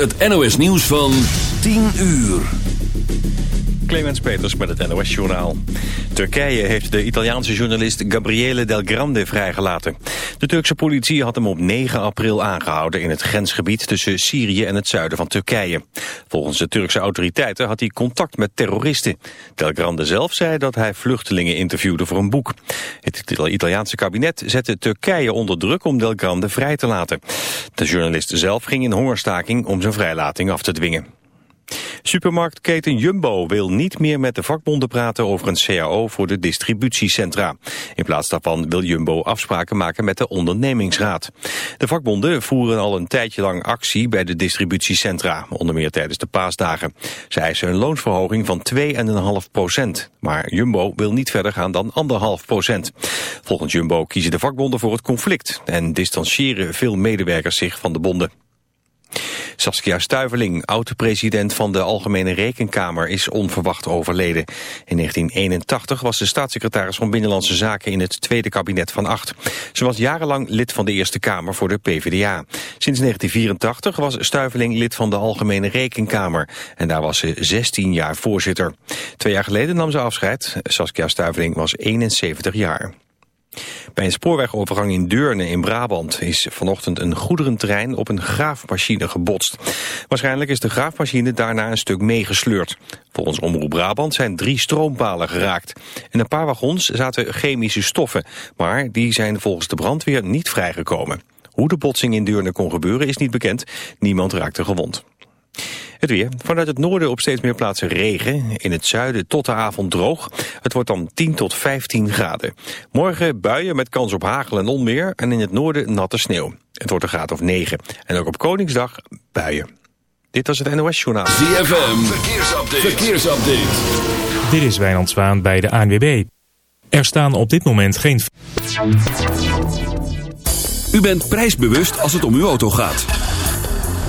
het NOS nieuws van 10 uur. Clemens Peters met het NOS-journaal. Turkije heeft de Italiaanse journalist Gabriele Del Grande vrijgelaten. De Turkse politie had hem op 9 april aangehouden in het grensgebied tussen Syrië en het zuiden van Turkije. Volgens de Turkse autoriteiten had hij contact met terroristen. Del Grande zelf zei dat hij vluchtelingen interviewde voor een boek. Het Italiaanse kabinet zette Turkije onder druk om Del Grande vrij te laten. De journalist zelf ging in hongerstaking om zijn vrijlating af te dwingen. Supermarktketen Jumbo wil niet meer met de vakbonden praten over een CAO voor de distributiecentra. In plaats daarvan wil Jumbo afspraken maken met de ondernemingsraad. De vakbonden voeren al een tijdje lang actie bij de distributiecentra, onder meer tijdens de paasdagen. Ze eisen een loonsverhoging van 2,5 procent. Maar Jumbo wil niet verder gaan dan 1,5 procent. Volgens Jumbo kiezen de vakbonden voor het conflict en distancieren veel medewerkers zich van de bonden. Saskia Stuiveling, oud-president van de Algemene Rekenkamer, is onverwacht overleden. In 1981 was ze staatssecretaris van Binnenlandse Zaken in het tweede kabinet van acht. Ze was jarenlang lid van de Eerste Kamer voor de PvdA. Sinds 1984 was Stuiveling lid van de Algemene Rekenkamer. En daar was ze 16 jaar voorzitter. Twee jaar geleden nam ze afscheid. Saskia Stuiveling was 71 jaar. Bij een spoorwegovergang in Deurne in Brabant is vanochtend een goederentrein op een graafmachine gebotst. Waarschijnlijk is de graafmachine daarna een stuk meegesleurd. Volgens Omroep Brabant zijn drie stroompalen geraakt. In een paar wagons zaten chemische stoffen, maar die zijn volgens de brandweer niet vrijgekomen. Hoe de botsing in Deurne kon gebeuren is niet bekend. Niemand raakte gewond. Het weer. Vanuit het noorden op steeds meer plaatsen regen. In het zuiden tot de avond droog. Het wordt dan 10 tot 15 graden. Morgen buien met kans op hagel en onweer. En in het noorden natte sneeuw. Het wordt een graad of 9. En ook op Koningsdag buien. Dit was het NOS Journaal. ZFM. Verkeersupdate. Verkeersupdate. Dit is Wijnand Zwaan bij de ANWB. Er staan op dit moment geen... U bent prijsbewust als het om uw auto gaat.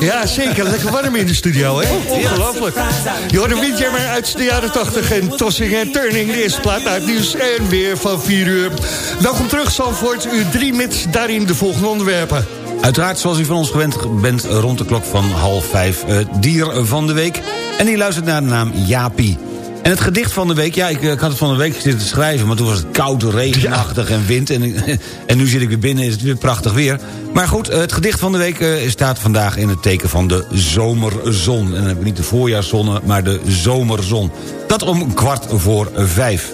Ja, zeker. Lekker warm in de studio, hè? Ongelooflijk. Je hoort een windjammer uit de jaren 80 en Tossing en Turning. De eerste plaat uit nieuws en weer van 4 uur. Welkom terug, Zandvoort. Uur 3 met daarin de volgende onderwerpen. Uiteraard, zoals u van ons gewend bent, rond de klok van half vijf... het dier van de week. En die luistert naar de naam Jaapie. En het gedicht van de week, ja, ik, ik had het van de week zitten schrijven... maar toen was het koud, regenachtig en wind. En, en nu zit ik weer binnen, is het weer prachtig weer. Maar goed, het gedicht van de week eh, staat vandaag in het teken van de zomerzon. En dan hebben we niet de voorjaarszon, maar de zomerzon. Dat om kwart voor vijf.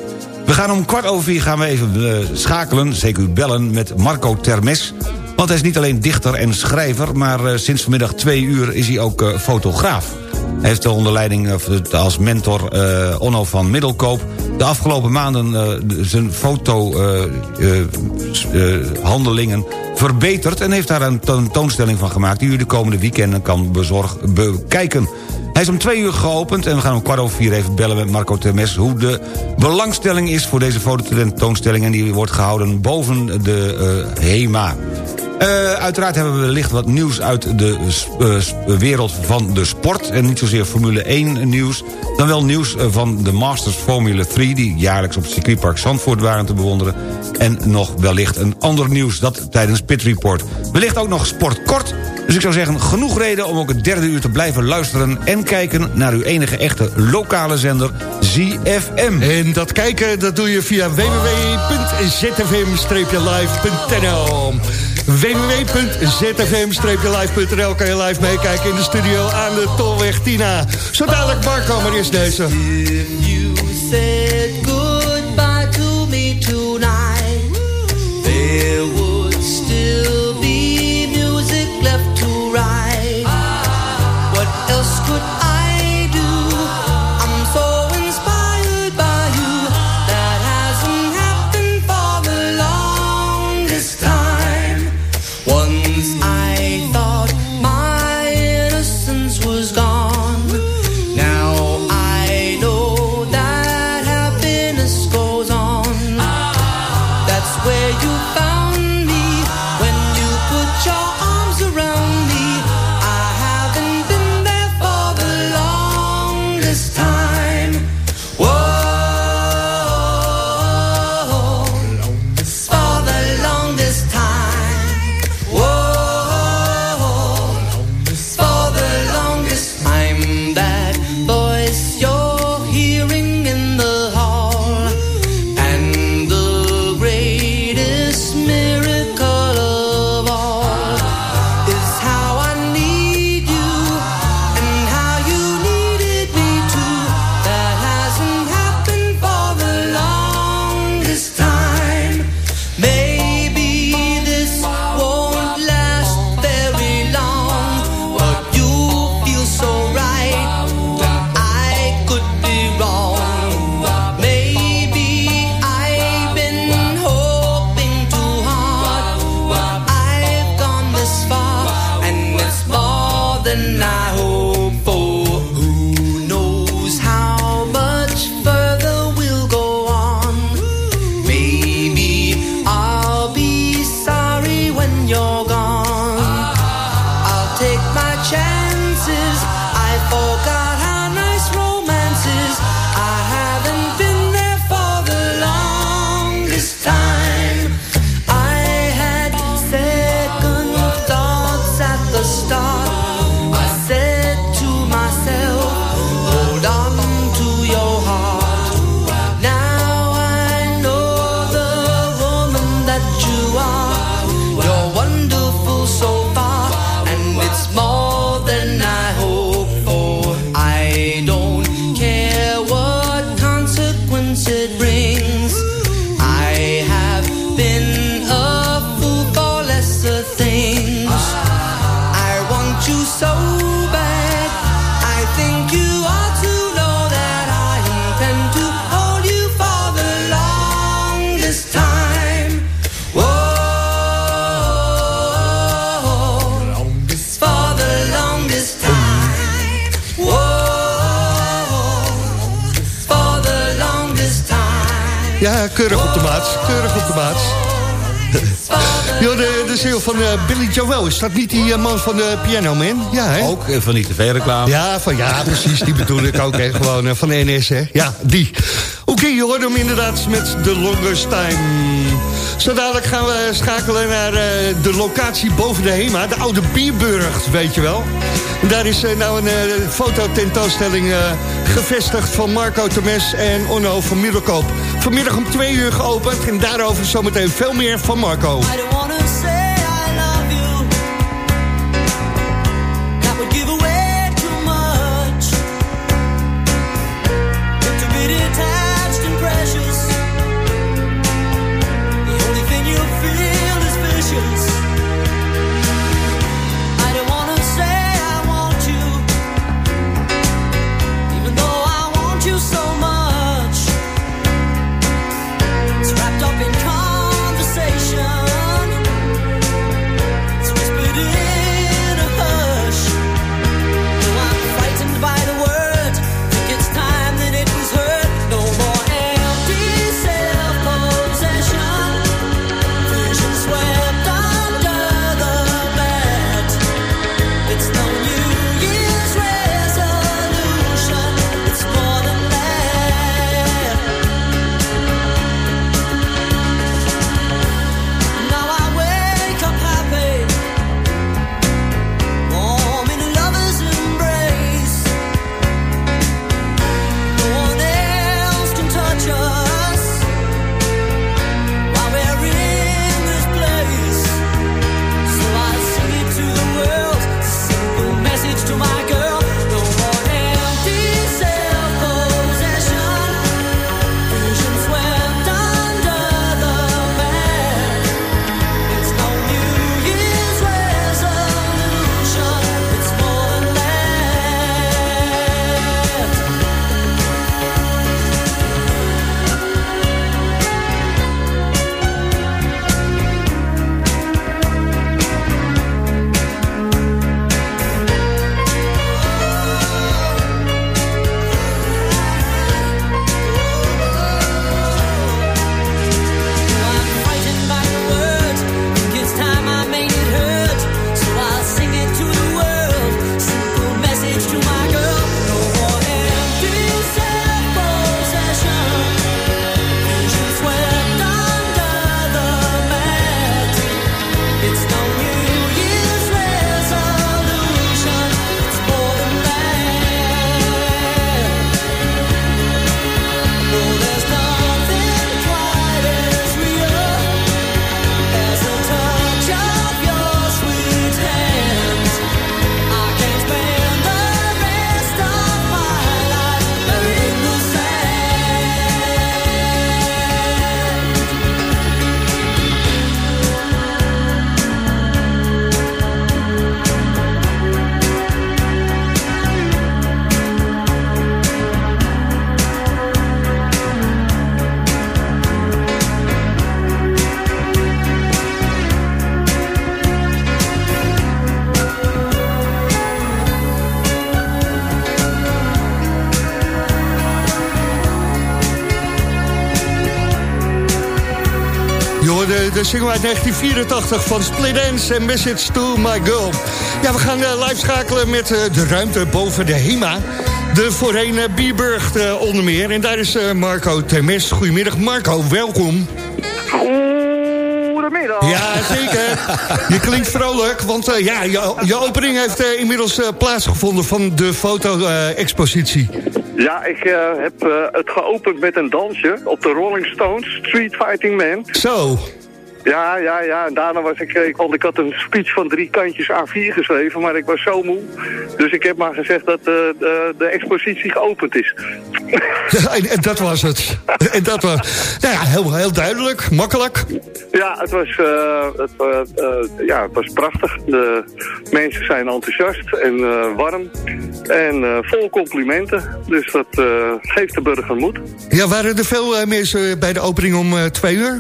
We gaan om kwart over vier gaan we even eh, schakelen, zeker u bellen, met Marco Termes. Want hij is niet alleen dichter en schrijver... maar eh, sinds vanmiddag twee uur is hij ook eh, fotograaf. Heeft onder leiding eh, als mentor eh, Onno van Middelkoop... de afgelopen maanden eh, zijn fotohandelingen verbeterd... en heeft daar een tentoonstelling van gemaakt... die u de komende weekenden kan bezorg, bekijken. Hij is om twee uur geopend en we gaan om kwart over vier even bellen met Marco Termes... hoe de belangstelling is voor deze fototentoonstelling... en die wordt gehouden boven de HEMA. Eh, uiteraard hebben we wellicht wat nieuws uit de eh, wereld van de sport... en niet zozeer Formule 1 nieuws... dan wel nieuws eh, van de Masters Formule 3... die jaarlijks op het circuitpark Zandvoort waren te bewonderen... en nog wellicht een ander nieuws, dat tijdens Pit Report. Wellicht ook nog sport kort... Dus ik zou zeggen, genoeg reden om ook het derde uur te blijven luisteren... en kijken naar uw enige echte lokale zender, ZFM. En dat kijken, dat doe je via www.zfm-live.nl www.zfm-live.nl kan je live meekijken in de studio aan de Tolweg Tina. Zo dadelijk Marco, maar eerst deze. Eh, Billy Joel. Is dat niet die eh, man van de Piano Man? Ja, hè? Ook eh, van die tv-reclame. Ja, van, ja, precies. Die bedoel ik ook. Gewoon van de NS, hè? Ja, die. Oké, okay, je hoort hem inderdaad met de Longest Time. Zo dadelijk gaan we schakelen naar de locatie boven de HEMA. De oude Bierburg, weet je wel. Daar is nou een uh, fototentoonstelling gevestigd van Marco Termes en Onno van Middelkoop. Vanmiddag om twee uur geopend en daarover zometeen veel meer van Marco. single uit 1984 van Split Ends en Message to My Girl. Ja, we gaan eh, live schakelen met eh, de ruimte boven de HEMA. De voorheen eh, Bieburg onder meer. En daar is Marco Temes. Goedemiddag Marco, welkom. Goedemiddag. Ja, zeker. Je klinkt vrolijk, want ja, je, opening heeft inmiddels plaatsgevonden van de foto-expositie. ja, ik heb het geopend met een dansje op de Rolling Stones Street Fighting Man. Zo. Ja, ja, ja. En daarna was ik, ik, want ik had een speech van drie kantjes A4 geschreven, maar ik was zo moe. Dus ik heb maar gezegd dat eh, de, de expositie geopend is. en, en dat was het. En dat was, nou ja, heel, heel duidelijk, makkelijk. Ja, het was, eh, het, eh, eh, ja, het was prachtig. De mensen zijn enthousiast en eh, warm en eh, vol complimenten. Dus dat eh, geeft de burger moed. Ja, waren er veel eh, mensen bij de opening om eh, twee uur?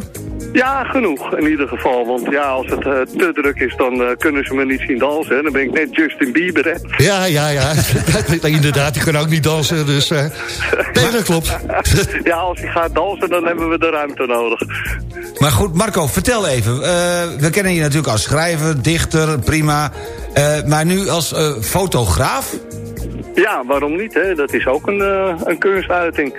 Ja, genoeg in ieder geval. Want ja, als het eh, te druk is, dan eh, kunnen ze me niet zien dansen. hè. Dan ben ik net Justin Bieber, hè. Ja, ja, ja. Inderdaad, die kunnen ook niet dansen, dus... eh nee, dat klopt. ja, als hij gaat dansen, dan hebben we de ruimte nodig. Maar goed, Marco, vertel even. Eh, we kennen je natuurlijk als schrijver, dichter, prima. Eh, maar nu als fotograaf? Ja, waarom niet, hè? Dat is ook een, eh, een kunstuiting.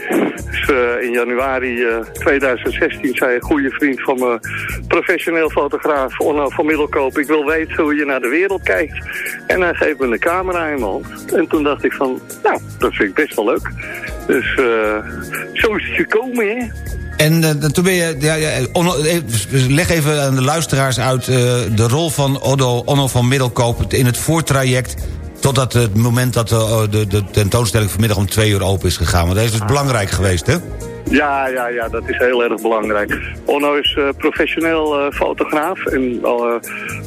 Dus eh, in januari eh, 2016 zei een goede vriend van me, professioneel fotograaf Onno van Middelkoop, ik wil weten hoe je naar de wereld kijkt. En hij geeft me een camera in mijn hand. En toen dacht ik van, nou, dat vind ik best wel leuk. Dus eh, zo is het gekomen, hè? En eh, toen ben je... Ja, ja, Onno, eh, leg even aan de luisteraars uit eh, de rol van Onno van Middelkoop... in het voortraject totdat het moment dat de, de, de tentoonstelling vanmiddag om twee uur open is gegaan. Want dat is dus belangrijk geweest, hè? Ja, ja, ja, dat is heel erg belangrijk. Onno is eh, professioneel eh, fotograaf en al, eh,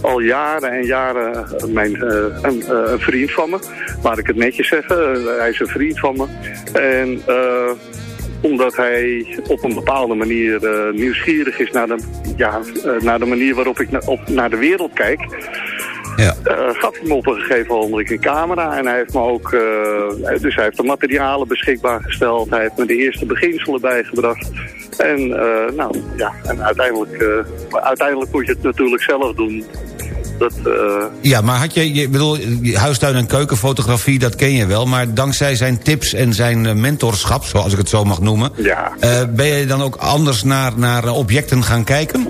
al jaren en jaren eh, mijn, eh, een, eh, een vriend van me. Laat ik het netjes zeggen, Eh, hij is een vriend van me. En eh, omdat hij op een bepaalde manier eh, nieuwsgierig is naar de, ja, eh, naar de manier waarop ik na- op, naar de wereld kijk... Ja. Gaf hij me op een gegeven moment een camera. En hij heeft me ook, eh, dus hij heeft de materialen beschikbaar gesteld. Hij heeft me de eerste beginselen bijgebracht. En, eh, nou, ja, en uiteindelijk, eh, uiteindelijk moet je het natuurlijk zelf doen. Dat, Ja, maar had je, je bedoel, huistuin- en keukenfotografie, dat ken je wel... maar dankzij zijn tips en zijn mentorschap, zoals ik het zo mag noemen... ja. ben je dan ook anders naar, naar objecten gaan kijken?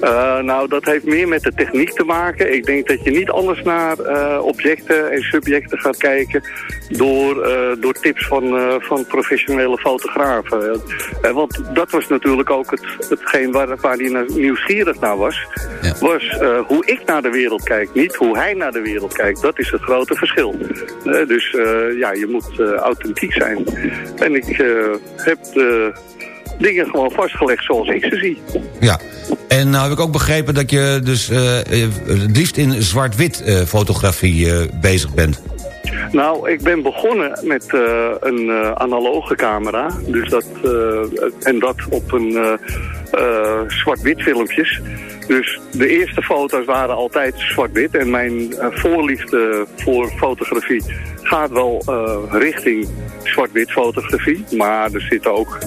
Eh, nou, dat heeft meer met de techniek te maken. Ik denk dat je niet anders naar eh, objecten en subjecten gaat kijken door, eh, door tips van, van professionele fotografen. Want dat was natuurlijk ook het, hetgeen waar, waar hij nieuwsgierig naar was. Ja. Was hoe ik naar de wereld kijk, niet hoe hij naar de wereld kijkt. Dat is het grote verschil. Dus ja, je moet authentiek zijn. En ik heb de dingen gewoon vastgelegd zoals ik ze zie. Ja. En nou heb ik ook begrepen dat je dus eh, eh, het liefst in zwart-wit eh, fotografie bezig bent. Nou, ik ben begonnen met een analoge camera. Dus dat, en dat op een zwart-wit filmpjes. Dus de eerste foto's waren altijd zwart-wit. En mijn voorliefde voor fotografie gaat wel eh, richting zwart-wit fotografie. Maar er zitten ook...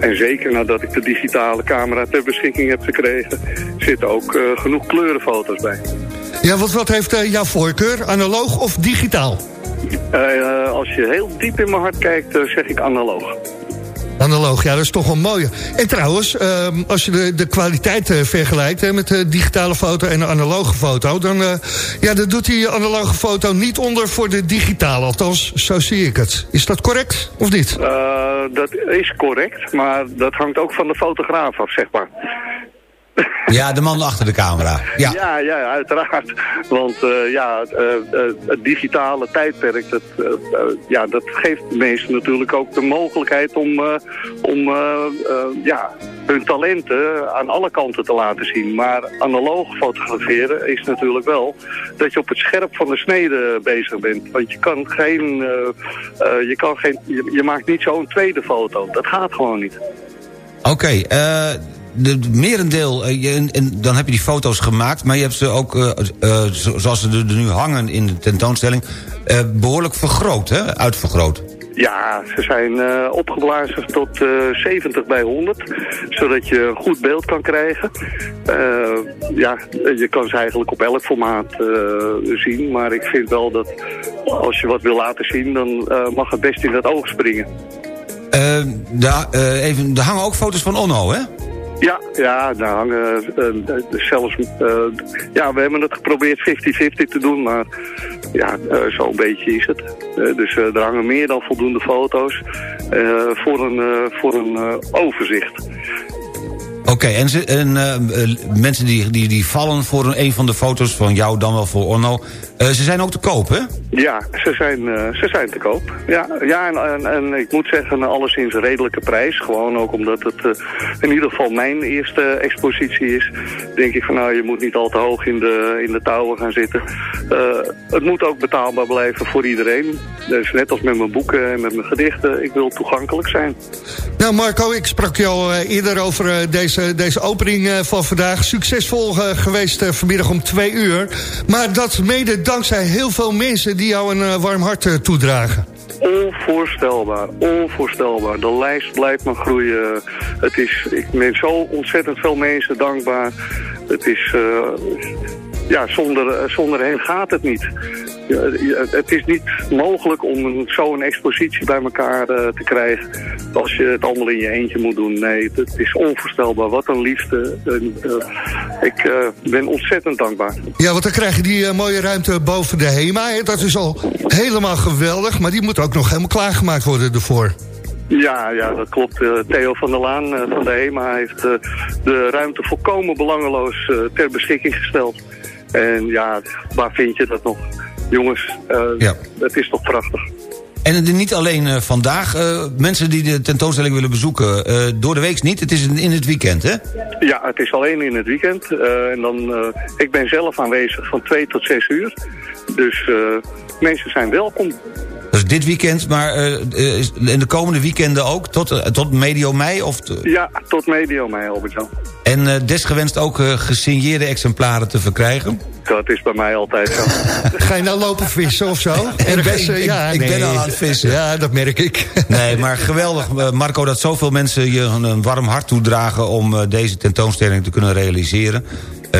En zeker nadat ik de digitale camera ter beschikking heb gekregen... zitten ook eh, genoeg kleurenfoto's bij. Ja, wat, wat heeft eh, jouw voorkeur? Analoog of digitaal? Als je heel diep in mijn hart kijkt, zeg ik analoog. Analoog, ja, dat is toch wel mooi. En trouwens, ehm, als je de, de kwaliteit eh, vergelijkt hè, met de digitale foto en de analoge foto... dan, eh, ja, dan doet die analoge foto niet onder voor de digitale. Althans, zo zie ik het. Is dat correct of niet? Eh, dat is correct, maar dat hangt ook van de fotograaf af, zeg maar. Ja, de man achter de camera. Ja. ja, ja, uiteraard. Want eh, ja, het, eh, eh, het digitale tijdperk, dat, ja, dat geeft mensen natuurlijk ook de mogelijkheid om, om ja, hun talenten aan alle kanten te laten zien. Maar analoog fotograferen is natuurlijk wel dat je op het scherp van de snede bezig bent. Want je kan geen, je, kan geen je, je maakt niet zo'n tweede foto. Dat gaat gewoon niet. Oké, eh, de de merendeel, eh, je, en, en dan heb je die foto's gemaakt... maar je hebt ze ook, eh, eh, zo- zoals ze er nu hangen in de tentoonstelling... eh, behoorlijk vergroot, hè? uitvergroot. Ja, ze zijn eh, opgeblazen tot eh, 70 bij 100, zodat je een goed beeld kan krijgen. Ja, je kan ze eigenlijk op elk formaat zien, maar ik vind wel dat als je wat wil laten zien, dan mag het best in het oog springen. Daar, even, er hangen ook foto's van Onno, hè? Ja, ja, daar hangen eh, eh, zelfs... eh, ja, we hebben het geprobeerd 50-50 te doen, maar ja, eh, zo'n beetje is het. Dus er hangen meer dan voldoende foto's voor een, voor een overzicht. Oké, en, en mensen die, die, die vallen voor een, van de foto's van jou, dan wel voor Onno... eh, ze zijn ook te koop, hè? Ja, ze zijn, eh, ze zijn te koop. Ja, ja en, en, en ik moet zeggen, alleszins een redelijke prijs. Gewoon ook omdat het eh, in ieder geval mijn eerste expositie is. Denk ik van nou, je moet niet al te hoog in de, in de touwen gaan zitten. Eh, het moet ook betaalbaar blijven voor iedereen. Dus net als met mijn boeken en met mijn gedichten, ik wil toegankelijk zijn. Nou Marco, ik sprak je al eh, eerder over deze, deze opening eh, van vandaag. Succesvol geweest eh, vanmiddag om twee uur. Maar dat mede dankzij heel veel mensen die jou een eh, warm hart eh, toedragen. Onvoorstelbaar, onvoorstelbaar. De lijst blijft maar groeien. Het is, ik ben zo ontzettend veel mensen dankbaar. Het is, eh, ja, zonder, eh, zonder hen gaat het niet. Het is niet mogelijk om een- zo'n expositie bij elkaar eh, te krijgen als je het allemaal in je eentje moet doen. Nee, het, is onvoorstelbaar. Wat een liefde. Eh, ik ben ontzettend dankbaar. Ja, want dan krijg je die mooie ruimte boven de HEMA. Dat is al helemaal geweldig, maar die moet ook nog helemaal klaargemaakt worden ervoor. Ja, ja, dat klopt. Theo van der Laan van de HEMA heeft de ruimte volkomen belangeloos ter beschikking gesteld. En ja, waar vind je dat nog? Jongens, eh, Ja. het is toch prachtig. En het is niet alleen eh, vandaag. eh, mensen die de tentoonstelling willen bezoeken, door de week niet. Het is in, het weekend, hè? Ja, het is alleen in het weekend. En dan, ik ben zelf aanwezig van 2 tot 6 uur. Dus mensen zijn welkom. Dat is dit weekend, maar eh, eh, in de komende weekenden ook? Tot, eh, tot medio mei? Of Ja, tot medio mei, Albert-Jan. en eh, desgewenst ook eh, gesigneerde exemplaren te verkrijgen? Dat is bij mij altijd zo. Ga je nou lopen vissen of zo? Ik- eh, ja, ik ben al aan het vissen. Ja, dat merk ik. Nee, maar geweldig, Marco, dat zoveel mensen je een, een warm hart toedragen... om eh, deze tentoonstelling te kunnen realiseren.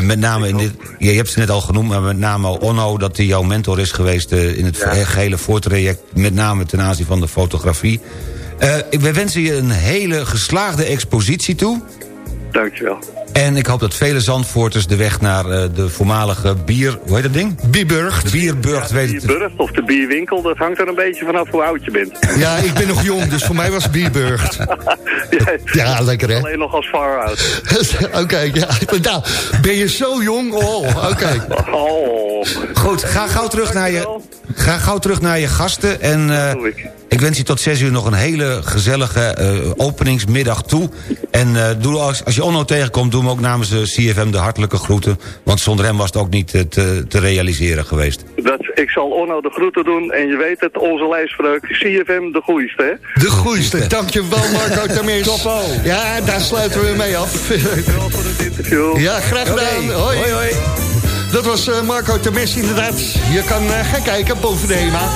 Met name in dit, je hebt ze net al genoemd, maar met name Onno... dat hij jouw mentor is geweest eh, in het gehele voortraject... met name ten aanzien van de fotografie. Eh, we wensen je een hele geslaagde expositie toe... Dankjewel. En ik hoop dat vele Zandvoorters de weg naar eh, de voormalige bier... Hoe heet dat ding? Bierburgt. Bierburgt of de bierwinkel, dat hangt er een beetje vanaf hoe oud je bent. Ja, ik ben nog jong, dus voor mij was het Bieburgt. Ja, Ja, lekker hè? Alleen nog als far out. Oké, ja. Nou, ben je zo jong? Oh, oké. Oh. Goed, ga gauw terug naar je, ga gauw terug naar je gasten. En eh, ik. wens je tot zes uur nog een hele gezellige eh, openingsmiddag toe. En eh, doe als, als je Onno tegenkomt, doe hem ook namens de CFM de hartelijke groeten. Want zonder hem was het ook niet eh, te, te realiseren geweest. Dat, ik zal Onno de groeten doen en je weet het, onze lijstspreuk, CFM de goeiste, hè? De goeiste. Dankjewel Marco Termeers. Ja, daar sluiten we mee af. Wel voor het interview. Ja, graag gedaan. Hoi. hoi, hoi. Dat was eh, Marco Termes inderdaad. Je kan eh, gaan kijken boven de HEMA.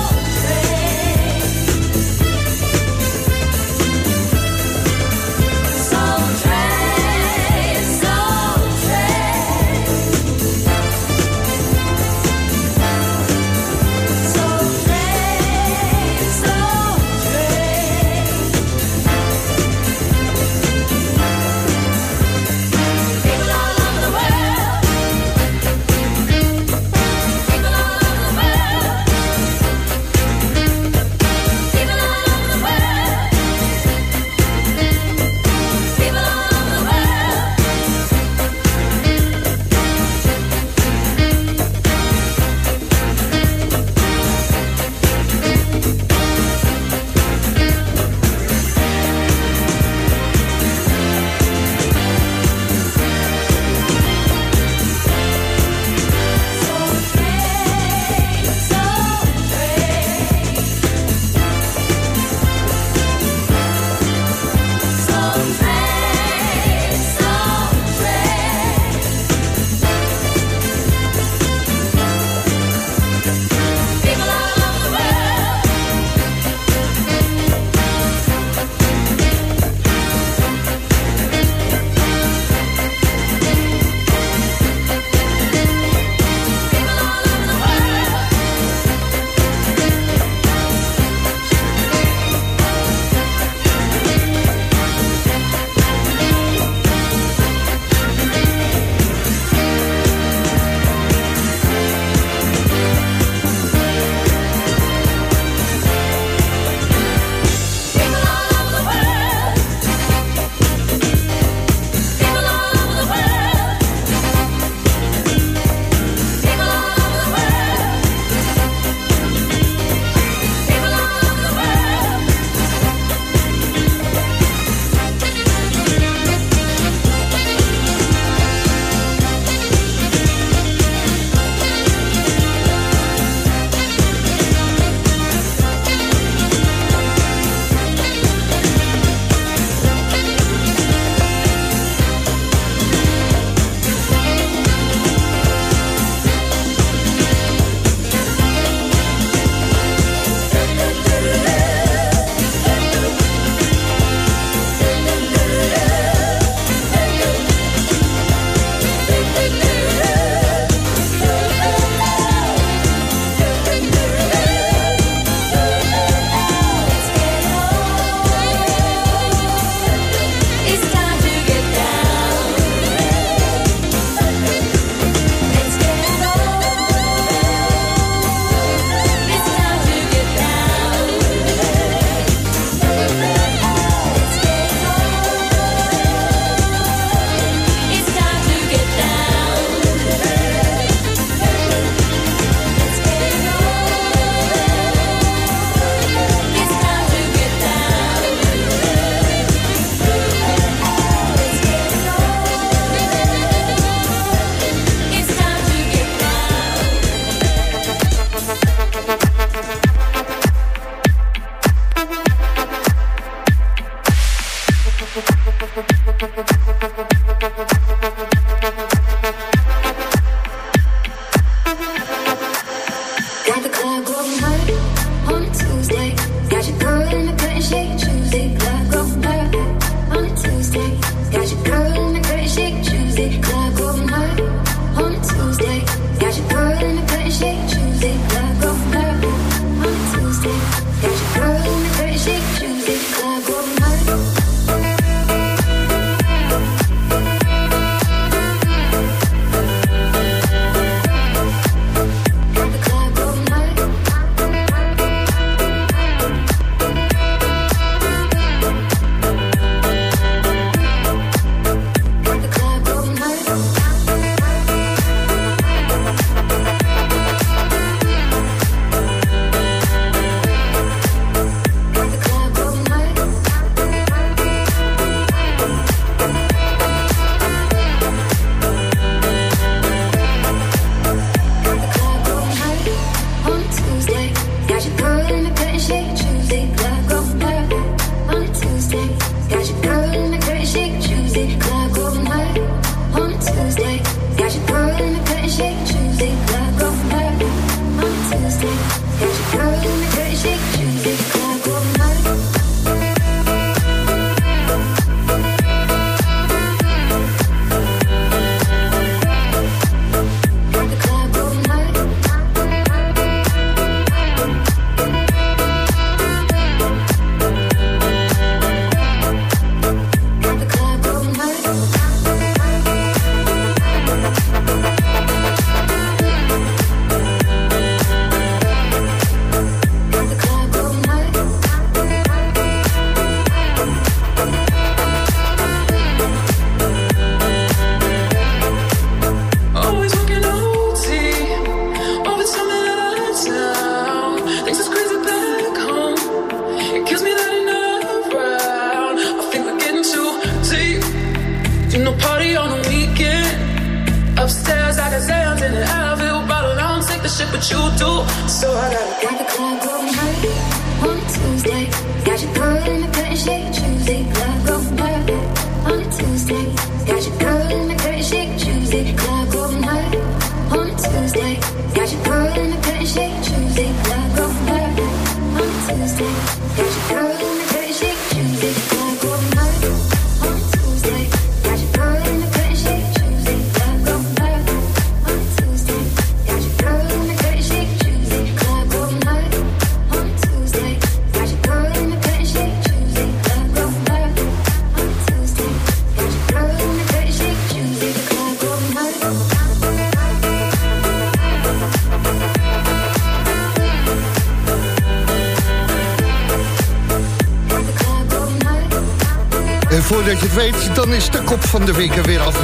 Van de week er weer af.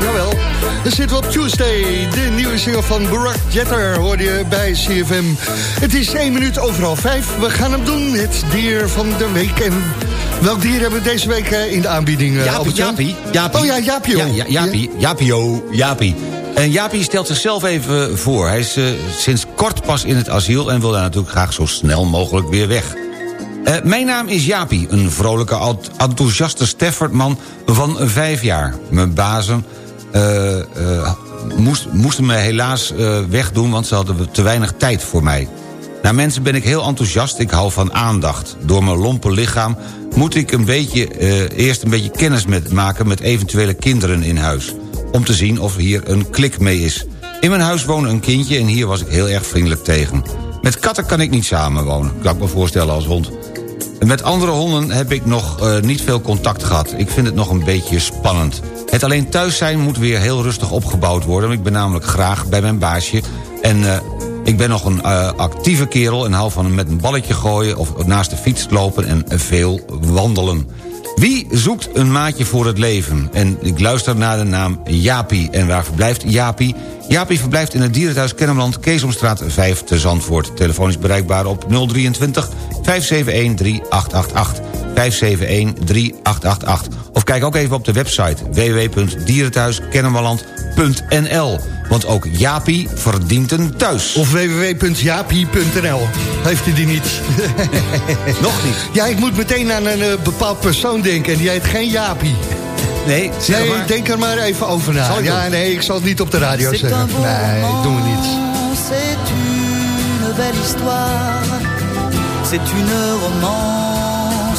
Jawel, dan zitten we op Tuesday. De nieuwe single van Barack Jetter hoorde je bij CFM. Het is één minuut over half vijf. We gaan hem doen, het dier van de week. En welk dier hebben we deze week eh, in de aanbieding, eh, Jaapie? Jaapie, Jaapie. Oh ja, Jaapie. Ja, ja, Jaapie, Jaapio, Jaapie. En Jaapie stelt zichzelf even voor. Hij is eh, sinds kort pas in het asiel... en wil daar natuurlijk graag zo snel mogelijk weer weg. Mijn naam is Jaapie, een vrolijke, ent- enthousiaste Staffordman van vijf jaar. Mijn bazen eh, eh, moest, moesten me helaas eh, wegdoen... want ze hadden te weinig tijd voor mij. Naar mensen ben ik heel enthousiast, ik hou van aandacht. Door mijn lompe lichaam moet ik een beetje, eerst een beetje kennis met, maken... met eventuele kinderen in huis. Om te zien of hier een klik mee is. In mijn huis woonde een kindje en hier was ik heel erg vriendelijk tegen. Met katten kan ik niet samenwonen, kan ik me voorstellen als hond. Met andere honden heb ik nog eh, niet veel contact gehad. Ik vind het nog een beetje spannend. Het alleen thuis zijn moet weer heel rustig opgebouwd worden... ik ben namelijk graag bij mijn baasje. En eh, ik ben nog een eh, actieve kerel en hou van met een balletje gooien... of naast de fiets lopen en veel wandelen. Wie zoekt een maatje voor het leven? En ik luister naar de naam Jaapie. En waar verblijft Jaapie? Jaapie verblijft in het dierenthuis Kennemerland... Keesomstraat 5 te Zandvoort. Telefoon is bereikbaar op 023 571 3888. 571 3888. Of kijk ook even op de website www.dierenthuiskennemerland.nl. Want ook Jaapie verdient een thuis. Of www.jaapie.nl. Heeft hij die niet? Nog niet. Ja, ik moet meteen aan een eh, bepaald persoon denken. En die heet geen Jaapie. Nee, zeg Nee, maar. denk er maar even over na. Ja, doen? nee, ik zal het niet op de radio zeggen. Nee, doen we niet. C'est une belle histoire. C'est une romance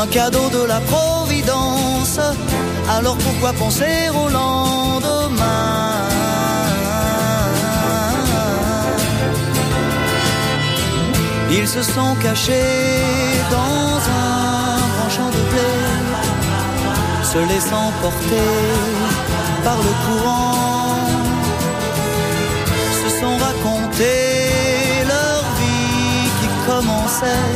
Un cadeau de la Providence. Alors pourquoi penser au lendemain? Ils se sont cachés dans un grand champ de blé se laissant porter par le courant, se sont racontés leur vie qui commençait.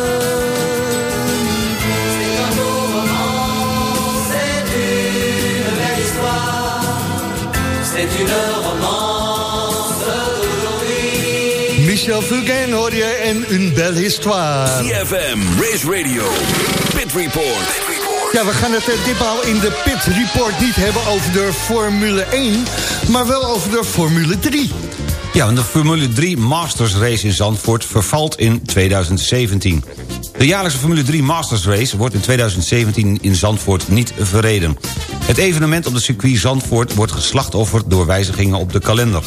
Michel Fugain hoor je en een belle histoire. CFM, Race Radio, Pit Report. Ja, we gaan het eh, ditmaal in de Pit Report niet hebben over de Formule 1... maar wel over de Formule 3. Ja, want de Formule 3 Masters Race in Zandvoort vervalt in 2017. De jaarlijkse Formule 3 Masters Race wordt in 2017 in Zandvoort niet verreden. Het evenement op de circuit Zandvoort wordt geslachtofferd door wijzigingen op de kalender.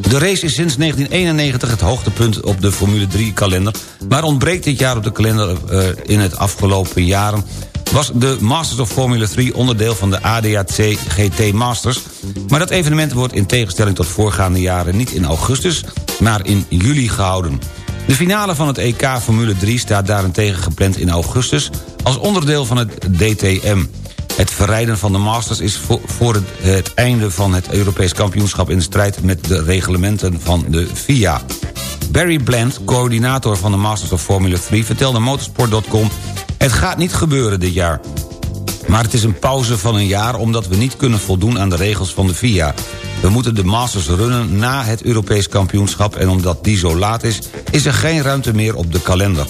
De race is sinds 1991 het hoogtepunt op de Formule 3-kalender... maar ontbreekt dit jaar op de kalender uh, in het afgelopen jaren... was de Masters of Formula 3 onderdeel van de ADAC GT Masters... maar dat evenement wordt in tegenstelling tot voorgaande jaren... niet in augustus, maar in juli gehouden. De finale van het EK Formule 3 staat daarentegen gepland in augustus... als onderdeel van het DTM... Het verrijden van de Masters is voor het, einde van het Europees kampioenschap... in strijd met de reglementen van de FIA. Barry Bland, coördinator van de Masters of Formula 3... vertelde motorsport.com... het gaat niet gebeuren dit jaar. Maar het is een pauze van een jaar... omdat we niet kunnen voldoen aan de regels van de FIA. We moeten de Masters runnen na het Europees kampioenschap... en omdat die zo laat is, is er geen ruimte meer op de kalender.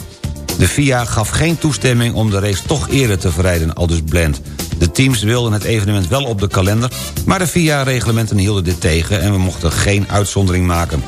De FIA gaf geen toestemming om de race toch eerder te verrijden, aldus Bland. De teams wilden het evenement wel op de kalender... maar de FIA-reglementen hielden dit tegen... en we mochten geen uitzondering maken.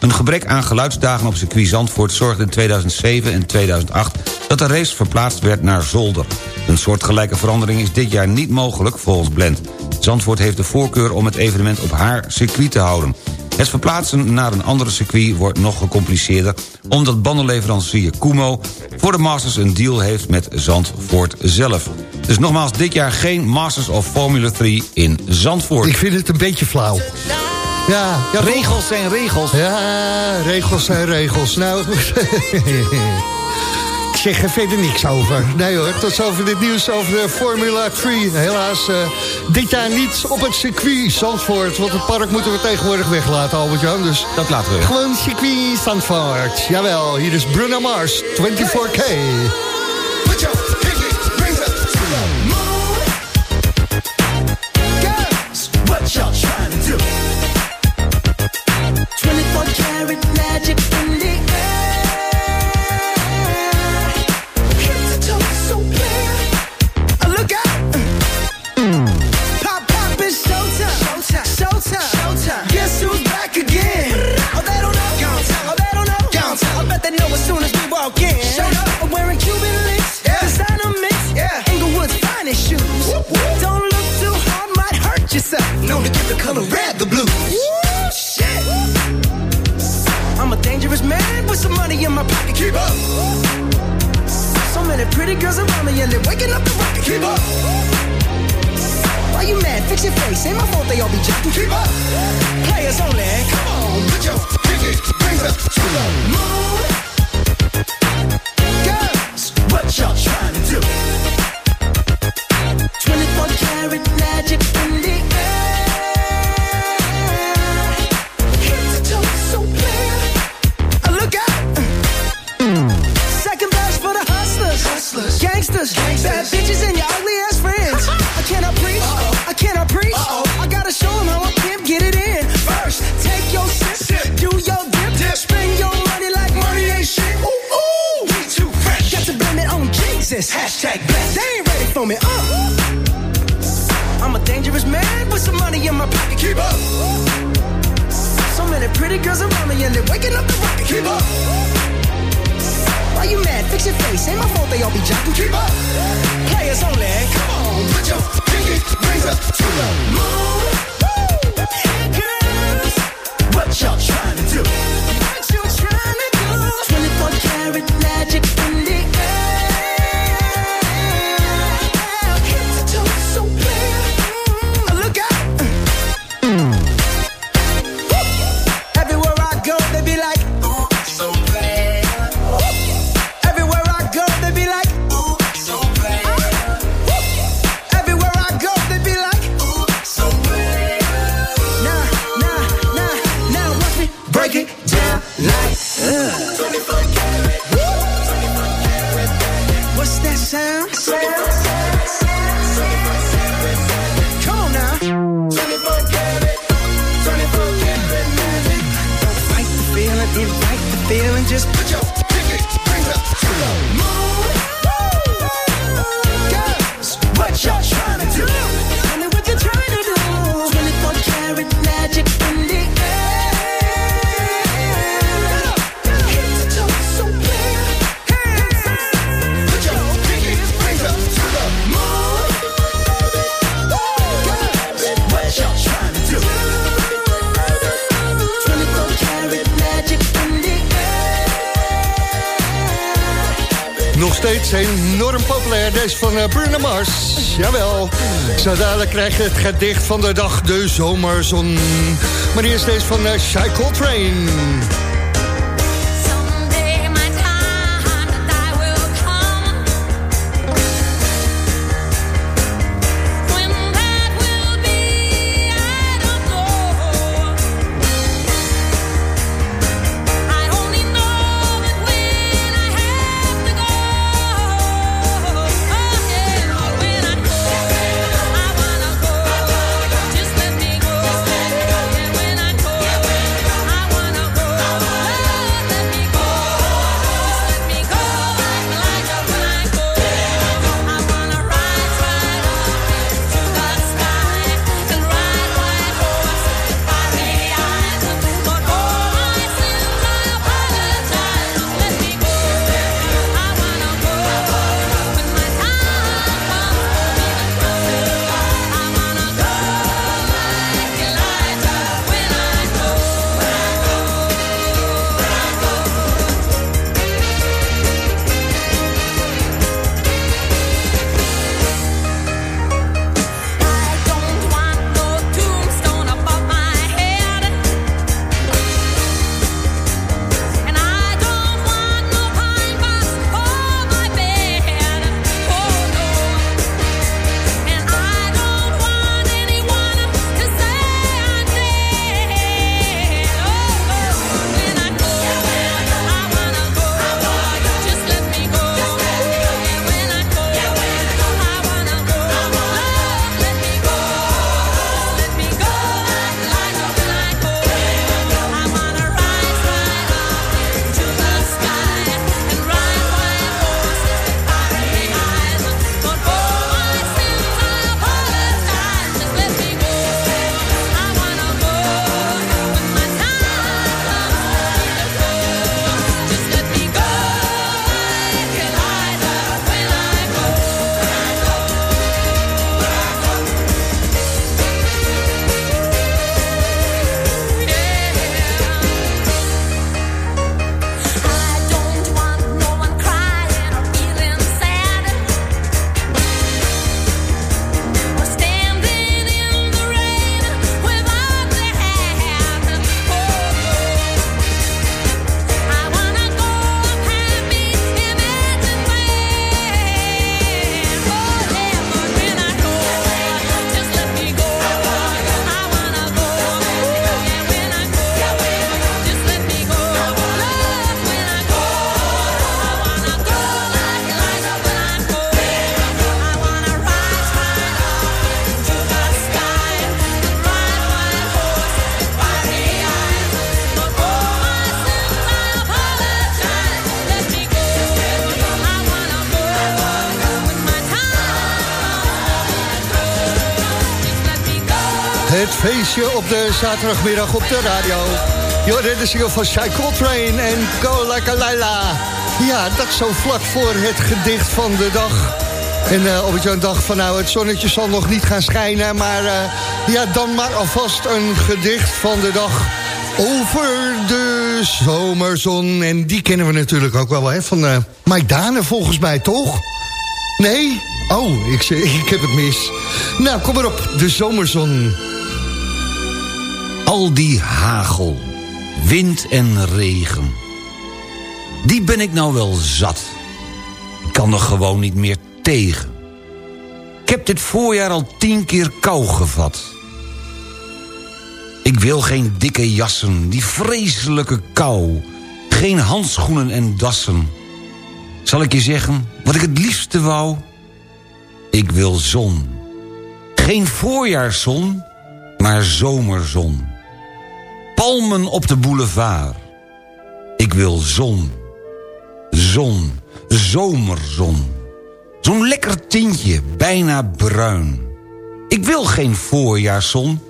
Een gebrek aan geluidsdagen op circuit Zandvoort zorgde in 2007 en 2008... dat de race verplaatst werd naar Zolder. Een soortgelijke verandering is dit jaar niet mogelijk volgens Blend. Zandvoort heeft de voorkeur om het evenement op haar circuit te houden. Het verplaatsen naar een andere circuit wordt nog gecompliceerder... omdat bandenleverancier Kumo voor de Masters een deal heeft met Zandvoort zelf. Dus nogmaals, dit jaar geen Masters of Formula 3 in Zandvoort. Ik vind het een beetje flauw. Ja, ja regels zijn regels. Ja, regels zijn regels. Nou, ik zeg er verder niks over. Nee hoor, tot zover dit nieuws over de Formula 3. Helaas uh, dit jaar niet op het circuit Zandvoort. Want het park moeten we tegenwoordig weglaten, Albert-Jan. Dus dat laten we. Gewoon circuit Zandvoort. Jawel, hier is Bruno Mars, 24K. Up. So many pretty girls around me and they're waking up the rocket. Keep up. Why you mad? Fix your face. Ain't my fault they all be jacking. Keep up. Players only. Come on, put your Paradise van eh, Bruno Mars. Jawel. Zo dadelijk krijg het gedicht van de dag, de zomerzon. Maar eerst deze van eh, Shy Coltrane. Het feestje op de zaterdagmiddag op de radio. Je de single van Shai Coltrane en Go Like a Laila. Ja, dat zo vlak voor het gedicht van de dag. En uh, op het dag van nou, het zonnetje zal nog niet gaan schijnen... maar uh, ja, dan maar alvast een gedicht van de dag over de zomerzon. En die kennen we natuurlijk ook wel, hè, van uh, Mike Dane volgens mij, toch? Nee? Oh, ik, ik heb het mis. Nou, kom maar op, de zomerzon. Al die hagel, wind en regen. Die ben ik nou wel zat. Ik kan er gewoon niet meer tegen. Ik heb dit voorjaar al tien keer kou gevat. Ik wil geen dikke jassen, die vreselijke kou. Geen handschoenen en dassen. Zal ik je zeggen wat ik het liefste wou? Ik wil zon. Geen voorjaarszon, maar zomerzon. Palmen op de boulevard. Ik wil zon. Zon, zomerzon. Zo'n lekker tintje, bijna bruin. Ik wil geen voorjaarszon,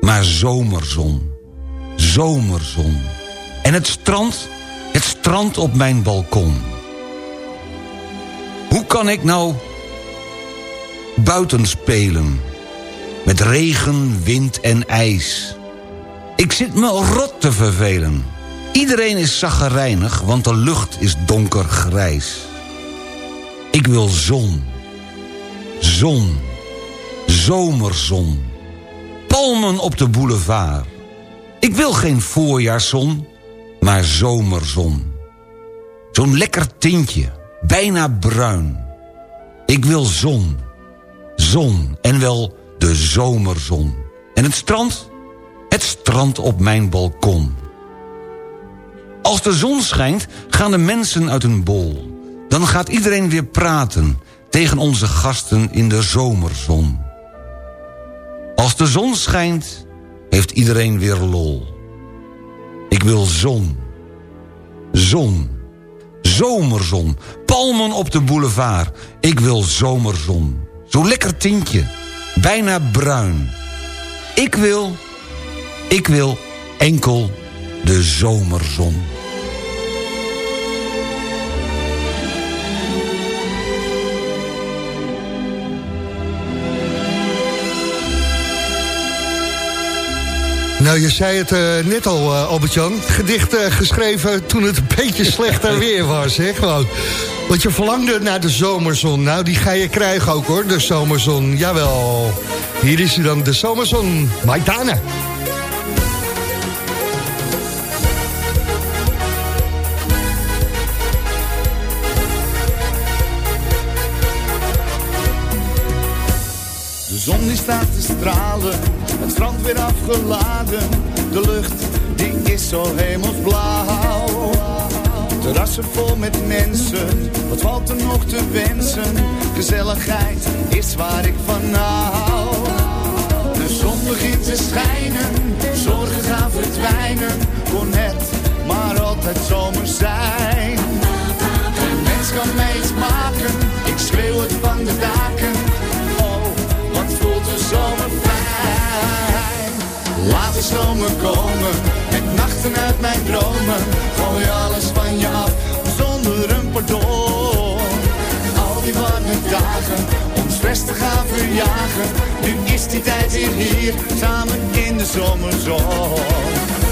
maar zomerzon. Zomerzon. En het strand, het strand op mijn balkon. Hoe kan ik nou buiten spelen? Met regen, wind en ijs. Ik zit me rot te vervelen. Iedereen is zaggerijnig, want de lucht is donkergrijs. Ik wil zon. Zon. Zomerzon. Palmen op de boulevard. Ik wil geen voorjaarszon, maar zomerzon. Zo'n lekker tintje, bijna bruin. Ik wil zon. Zon en wel de zomerzon. En het strand? Strand op mijn balkon. Als de zon schijnt, gaan de mensen uit hun bol. Dan gaat iedereen weer praten tegen onze gasten in de zomerzon. Als de zon schijnt, heeft iedereen weer lol. Ik wil zon. Zon. Zomerzon. Palmen op de boulevard. Ik wil zomerzon. Zo lekker tintje. Bijna bruin. Ik wil... Ik wil enkel de zomerzon. Nou, je zei het uh, net al, uh. Gedicht uh, geschreven toen het een beetje slechter weer was, hè, gewoon. Want je verlangde naar de zomerzon. Nou, die ga je krijgen ook, hoor, de zomerzon. Jawel. Hier is hij dan, de zomerzon. Maitana. Stralen, het strand weer afgeladen. De lucht die is zo hemelsblauw. Terrassen vol met mensen, wat valt er nog te wensen? Gezelligheid is waar ik van hou. De zon begint te schijnen, zorgen gaan verdwijnen. Kon het maar altijd zomer zijn. Een mens kan mij iets maken, ik schreeuw het van de daken. De zomer komen, met nachten uit mijn dromen. Gooi alles van je af, zonder een pardon. Al die warme dagen, om stress te gaan verjagen. Nu is die tijd weer hier, samen in de zomerzon.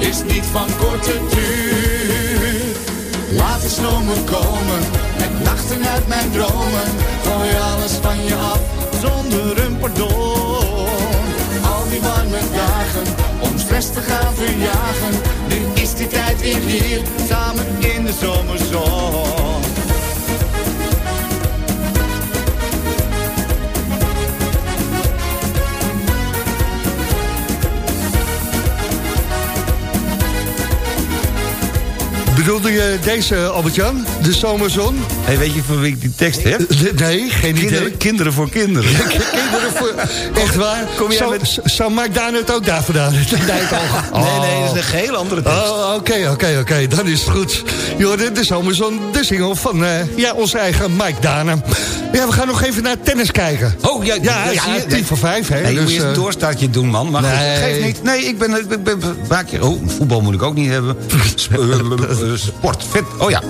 is niet van korte duur. Laat de stromen komen, met nachten uit mijn dromen. Gooi alles van je af, zonder een pardon. Al die warme dagen, ons best te gaan verjagen. Nu is die tijd weer hier, samen in de zomerzon. Bedoelde je deze, Albert-Jan? De zomerzon? Hey, weet je van wie ik die tekst heb? Nee, geen Kinderen, idee. kinderen voor kinderen. Kinderen voor... Echt waar? Kom jij zou, met- zou Mark Daan het ook daar vandaan? Nee, nee, dat is een heel andere tekst. Oh, oké, oké, oké. Dan is het goed. Joh, de, de zomerzon, de single van eh, ja, onze eigen Mike Dana. Ja, we gaan nog even naar tennis kijken. Oh, ja, Ja, ja, tien voor vijf, hè. Nee, je Dus, moet eerst een eh, doorstartje doen, man. Maar goed, Nee. geeft niet. Nee, ik ben... Ik ben, vaak oh, voetbal moet ik ook niet hebben. Eh, Sport, vet. Oh ja.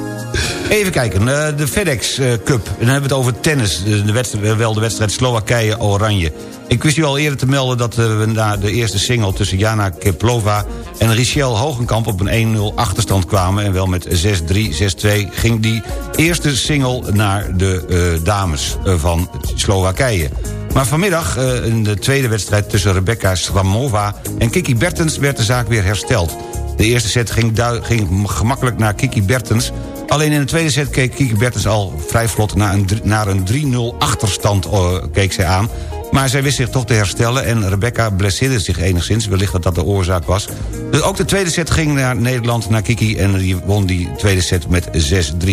Even kijken, eh, de FedEx eh, Cup. Dan hebben we het over tennis. De wedstrijd, eh, wel de wedstrijd Slowakije-Oranje. Ik wist u al eerder te melden dat we na de eerste single... tussen Jana Keplova en Richelle Hogenkamp op een 1-0 achterstand kwamen. En wel met 6-3, 6-2 ging die eerste single naar de dames van Slowakije. Maar vanmiddag in de tweede wedstrijd tussen Rebecca Stramova en Kiki Bertens... werd de zaak weer hersteld. De eerste set ging, ging gemakkelijk naar Kiki Bertens... Alleen in de tweede set keek Kiki Bertens al vrij vlot naar een, naar een 3-0 achterstand eh, keek zij aan. Maar zij wist zich toch te herstellen en Rebecca blesseerde zich enigszins. Wellicht dat dat de oorzaak was. Dus ook de tweede set ging naar Nederland, naar Kiki... en die won die tweede set met 6-3.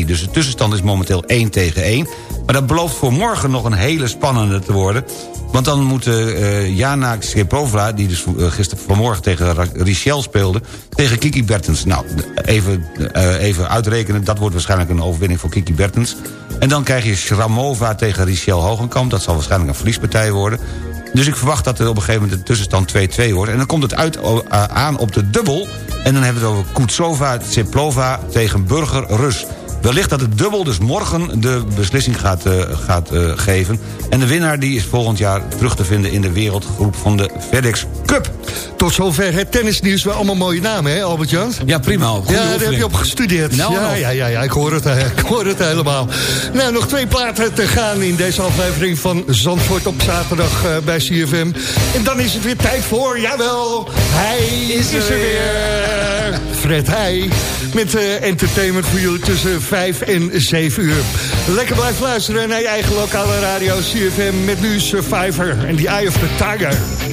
Dus de tussenstand is momenteel 1 tegen 1. Maar dat belooft voor morgen nog een hele spannende te worden. Want dan moet eh Jana Schepova, die dus eh, gisteren vanmorgen tegen Richel speelde... tegen Kiki Bertens. Nou, even, eh, even uitrekenen, dat wordt waarschijnlijk een overwinning voor Kiki Bertens. En dan krijg je Shramova tegen Richel Hogenkamp. Dat zal waarschijnlijk een verliespartij worden. Dus ik verwacht dat er op een gegeven moment de tussenstand 2-2 wordt. En dan komt het uit, eh, aan op de dubbel. En dan hebben we het over Kutsova Tseplova tegen Burger Rus. Wellicht dat het dubbel dus morgen de beslissing gaat, eh, gaat eh, geven. En de winnaar die is volgend jaar terug te vinden in de wereldgroep van de FedEx Cup. Tot zover het tennisnieuws. Wel allemaal mooie namen, hè, Albert-Jan? Ja, prima. Goeie Ja, daar heb je op gestudeerd. Nou, ja, nou. ja, ja, ja, ik hoor, het, eh, ik hoor het helemaal. Nou, nog twee platen te gaan in deze aflevering van Zandvoort op zaterdag eh, bij CFM. En dan is het weer tijd voor, jawel, hij is, er weer. Fred Heij, met entertainment voor jullie tussen 5 en 7 uur. Lekker blijf luisteren naar je eigen lokale radio CFM met nu Survivor en The Eye of the Tiger.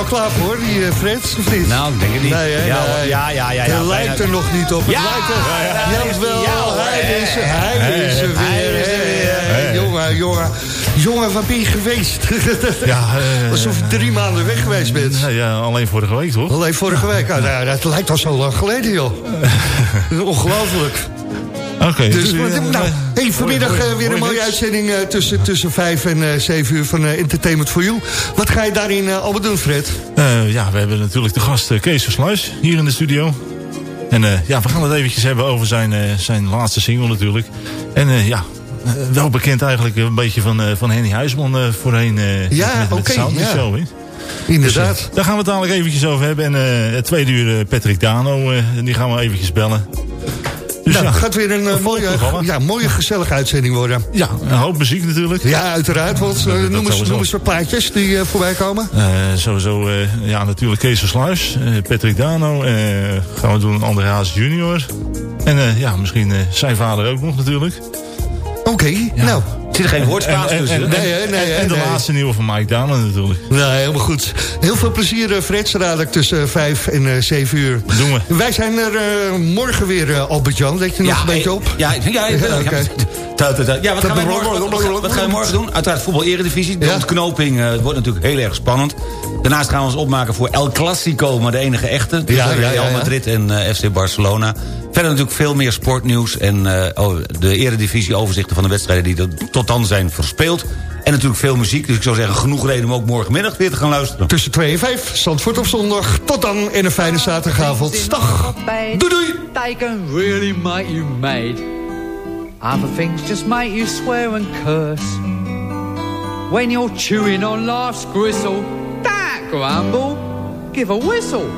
Al klaar voor, die eh, Fred, of niet? Nou, ik denk het niet. Nee, hè? Ja, Nee. ja, ja, ja, ja. Het lijkt er nog niet op. Het Ja, lijkt er... ja, hij is er, hij is er, hij Hey, is er weer. er. Jongen, jongen. Jongen, waar ben je geweest? Ja, eh, Alsof je drie maanden weg geweest bent. ja, alleen vorige week toch? Alleen vorige week. Ah, nou, dat lijkt al zo lang geleden, joh. Ongelooflijk. Oké. Dus, eh, maar, nou, eh, hey, vanmiddag eh, weer een mooie uitzending eh, tussen, tussen 5 en eh 7 uur van eh, Entertainment for You. Wat ga je daarin eh, allemaal doen, Fred? Eh, ja, we hebben natuurlijk de gast eh, Kees Versluis hier in de studio. En eh, ja, we gaan het eventjes hebben over zijn, eh, zijn laatste single natuurlijk. En eh, ja, eh, wel bekend eigenlijk een beetje van, eh, van Henny Huisman eh, voorheen. eh, Ja, oké, Soundmix ja. Show. Inderdaad. Dus, eh, daar gaan we het dadelijk eventjes over hebben. En eh, het tweede uur eh, Patrick Dano, eh, die gaan we eventjes bellen. Dus nou, ja, het gaat weer een, eh, mooie, programma. ja, mooie gezellige uitzending worden. Ja, een hoop muziek natuurlijk. Ja, uiteraard. Want dat noem, eens, noem eens wat plaatjes die eh, voorbij komen. Sowieso, ja, natuurlijk Kees Versluis, eh, Patrick Dano. gaan we doen André Haas junior. En ja, misschien zijn vader ook nog natuurlijk. Oké, nou. Zit er geen woordspaas En- en- tussen? en- Nee, hè, nee, hè, en de nee. laatste nieuwe van Mike Downen natuurlijk. Nou, helemaal goed. Heel veel plezier, eh, Fred. Dadelijk tussen 5 en eh 7 uur. Doen we. Wij zijn er eh, morgen weer, eh, Albert-Jan. Let je nog een beetje op? Ja, ja, ja, ja, Oké. ja. Wat gaan, wij morgen, wat, wat gaan- we morgen doen? Uiteraard voetbal eredivisie. De Ja. ontknoping eh, wordt natuurlijk heel erg spannend. Daarnaast gaan we ons opmaken voor El Clasico, maar de enige echte. Dus Ja, ja, ja, ja, Real ja. Madrid en eh, FC Barcelona. Verder natuurlijk veel meer sportnieuws. En eh, oh, de eredivisie overzichten van de wedstrijden die tot dan zijn verspeeld. En natuurlijk veel muziek. Dus ik zou zeggen, genoeg reden om ook morgenmiddag weer te gaan luisteren. Tussen 2 en 5, Zandvoort op zondag. Tot dan en een fijne zaterdagavond. Dag. Doei doei! They can really make you mad. Other things just make you swear and curse. When you're chewing on life's gristle, that grumble, give a whistle.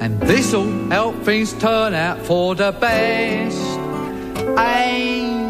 And this'll help things turn out for the best. And